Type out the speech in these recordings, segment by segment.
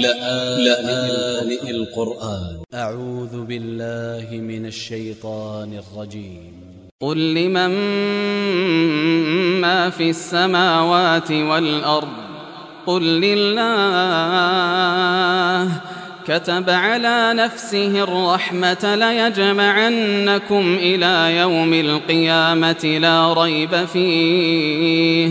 لآن القرآن. أ ع و ذ ب ا ل ل ه من ا ل ش ي ط ا ن ا ل ج ي م قل لمن ما في السماوات والأرض؟ قل لله. كتب على نفسه الرحمة ليجمعنكم إلى يوم القيامة لا ريب فيه.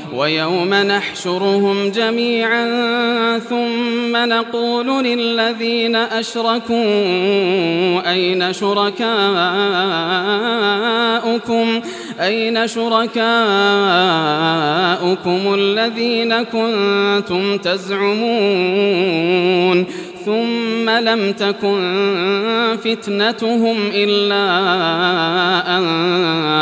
ويوم نحشرهم جميعا ثم نقول للذين أشركوا أين شركاؤكم؟ أين شركاؤكم الذين كنتم تزعمون؟ ثم لم تكن فتنتهم إلا أن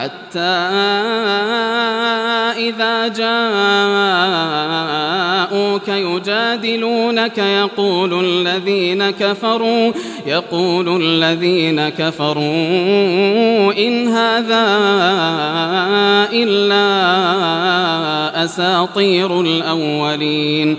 حتى إذا جاءوك يجادلونك يقول الذين كفروا يقول الذين كفروا إن هذا إلا أساطير الأولين.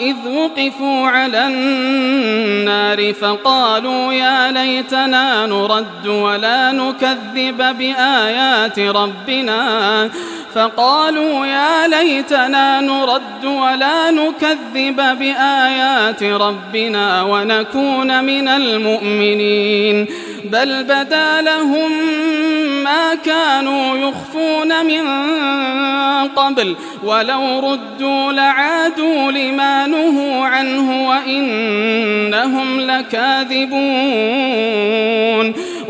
إذ وقفوا على النار فقالوا يا ليتنا نرد ولا نكذب بآيات ربنا. فقالوا يا ليتنا نرد ولا نكذب بآيات ربنا ونكون من المؤمنين. بل بدا لهم ما كانوا يخفون من قبل ولو ردوا لعادوا لما نهوا عنه وإنهم لكاذبون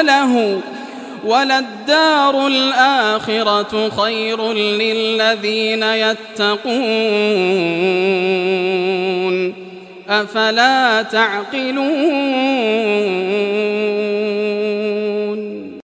وله وللدار الآخرة خير للذين يتقون أفلا تعقلون